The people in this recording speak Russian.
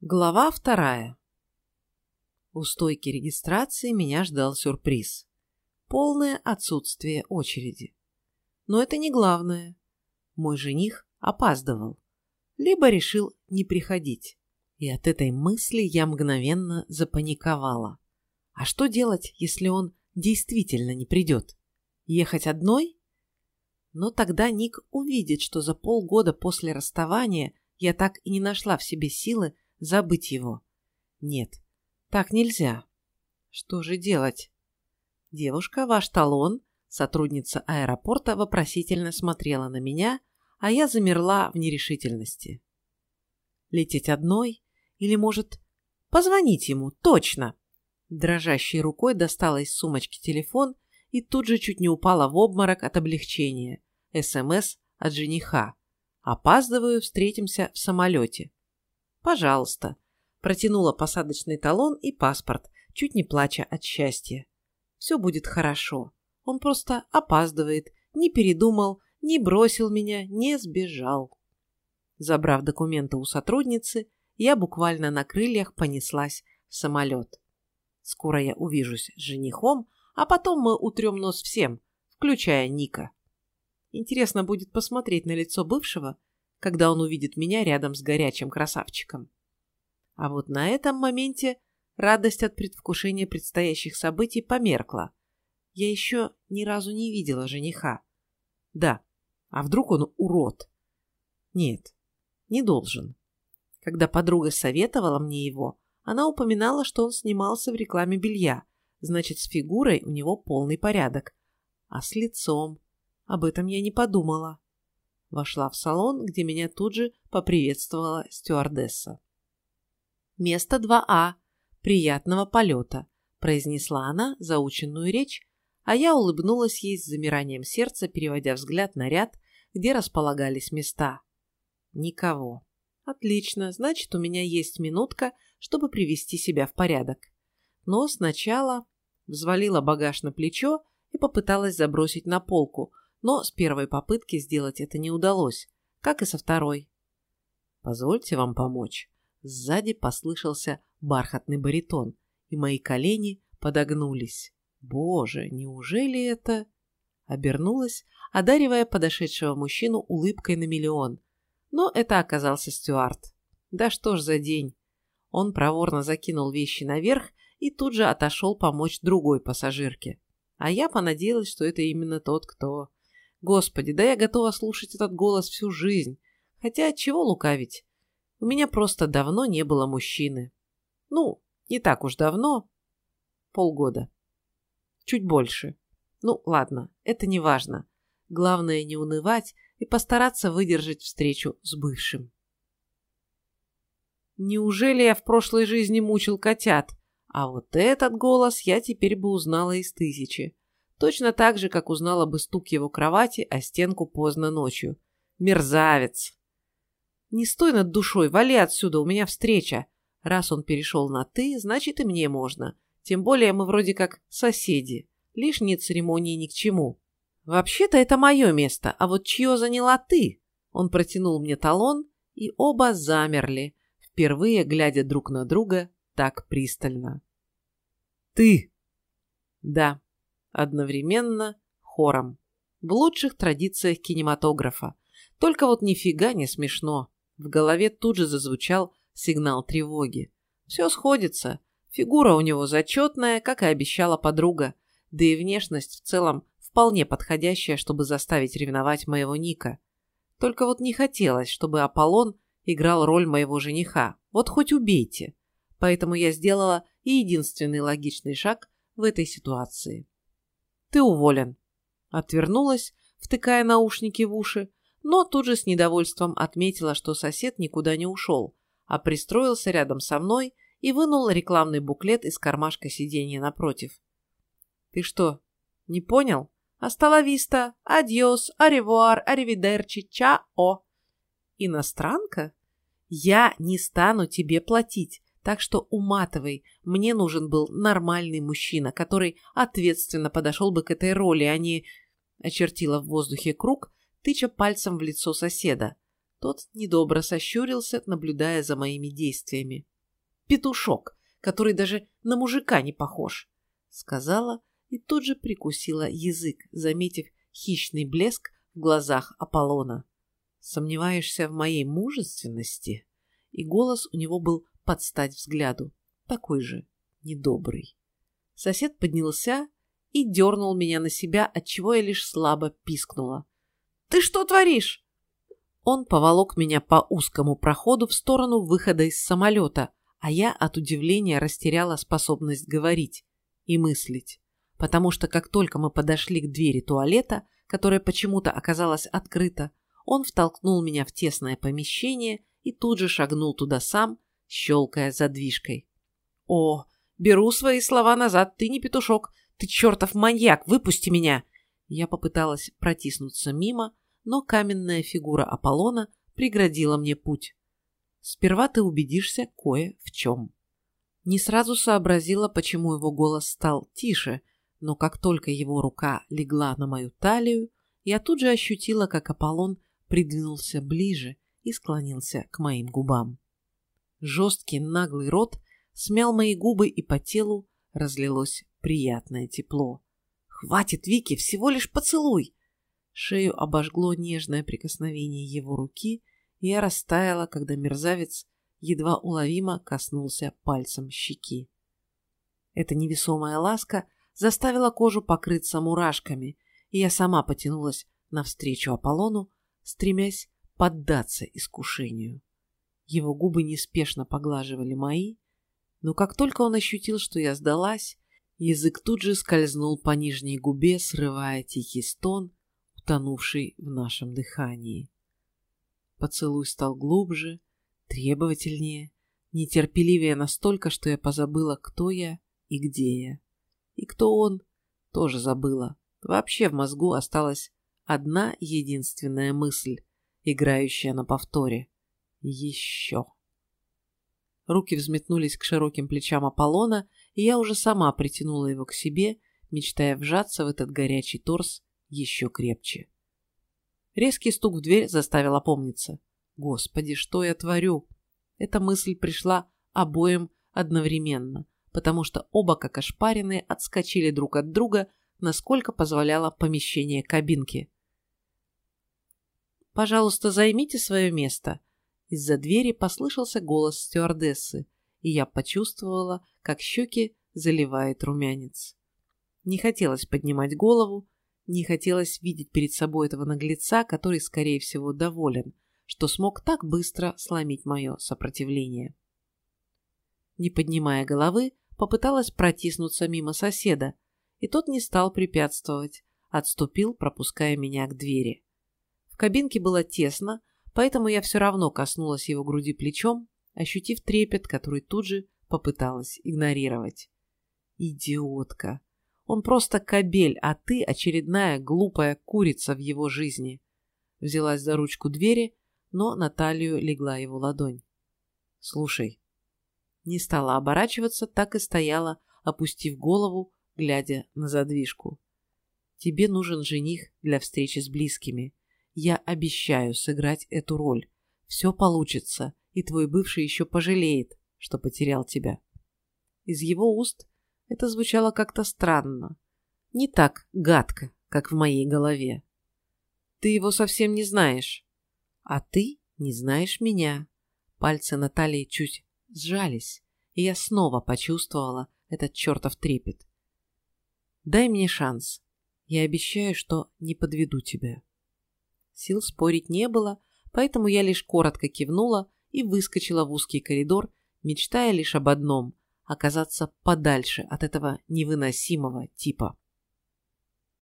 Глава вторая. У стойки регистрации меня ждал сюрприз. Полное отсутствие очереди. Но это не главное. Мой жених опаздывал. Либо решил не приходить. И от этой мысли я мгновенно запаниковала. А что делать, если он действительно не придет? Ехать одной? Но тогда Ник увидит, что за полгода после расставания я так и не нашла в себе силы забыть его. Нет, так нельзя. Что же делать? Девушка, ваш талон, сотрудница аэропорта, вопросительно смотрела на меня, а я замерла в нерешительности. Лететь одной? Или, может, позвонить ему? Точно! Дрожащей рукой достала из сумочки телефон и тут же чуть не упала в обморок от облегчения. СМС от жениха. Опаздываю, встретимся в самолете. «Пожалуйста», протянула посадочный талон и паспорт, чуть не плача от счастья. «Все будет хорошо. Он просто опаздывает, не передумал, не бросил меня, не сбежал». Забрав документы у сотрудницы, я буквально на крыльях понеслась в самолет. Скоро я увижусь с женихом, а потом мы утрем нос всем, включая Ника. Интересно будет посмотреть на лицо бывшего, когда он увидит меня рядом с горячим красавчиком. А вот на этом моменте радость от предвкушения предстоящих событий померкла. Я еще ни разу не видела жениха. Да, а вдруг он урод? Нет, не должен. Когда подруга советовала мне его, она упоминала, что он снимался в рекламе белья, значит, с фигурой у него полный порядок. А с лицом? Об этом я не подумала. Вошла в салон, где меня тут же поприветствовала стюардесса. «Место 2А. Приятного полета», – произнесла она заученную речь, а я улыбнулась ей с замиранием сердца, переводя взгляд на ряд, где располагались места. Никого. Отлично, значит, у меня есть минутка, чтобы привести себя в порядок. Но сначала взвалила багаж на плечо и попыталась забросить на полку, но с первой попытки сделать это не удалось, как и со второй. «Позвольте вам помочь». Сзади послышался бархатный баритон, и мои колени подогнулись. «Боже, неужели это...» Обернулась, одаривая подошедшего мужчину улыбкой на миллион. Но это оказался Стюарт. Да что ж за день. Он проворно закинул вещи наверх и тут же отошел помочь другой пассажирке. А я понадеялась, что это именно тот, кто... Господи, да я готова слушать этот голос всю жизнь. Хотя чего лукавить? У меня просто давно не было мужчины. Ну, не так уж давно. Полгода. Чуть больше. Ну, ладно, это не важно. Главное не унывать и постараться выдержать встречу с бывшим. Неужели я в прошлой жизни мучил котят? А вот этот голос я теперь бы узнала из тысячи. Точно так же, как узнала бы стук его кровати о стенку поздно ночью. Мерзавец! Не стой над душой, вали отсюда, у меня встреча. Раз он перешел на «ты», значит и мне можно. Тем более мы вроде как соседи. Лишние церемонии ни к чему. Вообще-то это мое место, а вот чье заняла ты? Он протянул мне талон, и оба замерли, впервые глядя друг на друга так пристально. «Ты!» «Да, одновременно хором. В лучших традициях кинематографа. Только вот нифига не смешно. В голове тут же зазвучал сигнал тревоги. Все сходится. Фигура у него зачетная, как и обещала подруга. Да и внешность в целом вполне подходящая, чтобы заставить ревновать моего Ника. Только вот не хотелось, чтобы Аполлон играл роль моего жениха. Вот хоть убейте. Поэтому я сделала и единственный логичный шаг в этой ситуации. Ты уволен. Отвернулась, втыкая наушники в уши, но тут же с недовольством отметила, что сосед никуда не ушел, а пристроился рядом со мной и вынул рекламный буклет из кармашка сиденья напротив. «Ты что, не понял? Асталависта, адьос, аревуар, аривидерчи, чао». «Иностранка? Я не стану тебе платить. Так что уматывай, мне нужен был нормальный мужчина, который ответственно подошел бы к этой роли, а не... Очертила в воздухе круг, тыча пальцем в лицо соседа. Тот недобро сощурился, наблюдая за моими действиями. «Петушок, который даже на мужика не похож», — сказала и тут же прикусила язык, заметив хищный блеск в глазах Аполлона. «Сомневаешься в моей мужественности?» И голос у него был под стать взгляду, такой же недобрый. Сосед поднялся и дернул меня на себя, отчего я лишь слабо пискнула. «Ты что творишь?» Он поволок меня по узкому проходу в сторону выхода из самолета, а я от удивления растеряла способность говорить и мыслить, потому что как только мы подошли к двери туалета, которая почему-то оказалась открыта, он втолкнул меня в тесное помещение и тут же шагнул туда сам, щелкая задвижкой. «О, беру свои слова назад, ты не петушок, ты чертов маньяк, выпусти меня!» Я попыталась протиснуться мимо, но каменная фигура Аполлона преградила мне путь. Сперва ты убедишься кое в чем. Не сразу сообразила, почему его голос стал тише, но как только его рука легла на мою талию, я тут же ощутила, как Аполлон придвинулся ближе и склонился к моим губам. Жесткий наглый рот смял мои губы, и по телу разлилось приятное тепло. «Хватит, Вики, всего лишь поцелуй!» Шею обожгло нежное прикосновение его руки, и я растаяла, когда мерзавец едва уловимо коснулся пальцем щеки. Эта невесомая ласка заставила кожу покрыться мурашками, и я сама потянулась навстречу Аполлону, стремясь поддаться искушению. Его губы неспешно поглаживали мои, но как только он ощутил, что я сдалась, язык тут же скользнул по нижней губе, срывая тихий стон, утонувший в нашем дыхании. Поцелуй стал глубже, требовательнее, нетерпеливее настолько, что я позабыла, кто я и где я. И кто он, тоже забыла. Вообще в мозгу осталась одна единственная мысль, играющая на повторе. Еще. Руки взметнулись к широким плечам Аполлона, и я уже сама притянула его к себе, мечтая вжаться в этот горячий торс еще крепче. Резкий стук в дверь заставил опомниться. Господи, что я творю? Эта мысль пришла обоим одновременно потому что оба, как ошпаренные, отскочили друг от друга, насколько позволяло помещение кабинки. «Пожалуйста, займите свое место». Из-за двери послышался голос стюардессы, и я почувствовала, как щеки заливает румянец. Не хотелось поднимать голову, не хотелось видеть перед собой этого наглеца, который, скорее всего, доволен, что смог так быстро сломить мое сопротивление. Не поднимая головы, попыталась протиснуться мимо соседа, и тот не стал препятствовать, отступил, пропуская меня к двери. В кабинке было тесно, поэтому я все равно коснулась его груди плечом, ощутив трепет, который тут же попыталась игнорировать. Идиотка! Он просто кобель, а ты очередная глупая курица в его жизни. Взялась за ручку двери, но на талию легла его ладонь. Слушай, не стала оборачиваться, так и стояла, опустив голову, глядя на задвижку. Тебе нужен жених для встречи с близкими. Я обещаю сыграть эту роль. Все получится, и твой бывший еще пожалеет, что потерял тебя. Из его уст это звучало как-то странно. Не так гадко, как в моей голове. Ты его совсем не знаешь. А ты не знаешь меня. Пальцы Натальи чуть сжались, и я снова почувствовала этот чертов трепет. Дай мне шанс. Я обещаю, что не подведу тебя. Сил спорить не было, поэтому я лишь коротко кивнула и выскочила в узкий коридор, мечтая лишь об одном – оказаться подальше от этого невыносимого типа.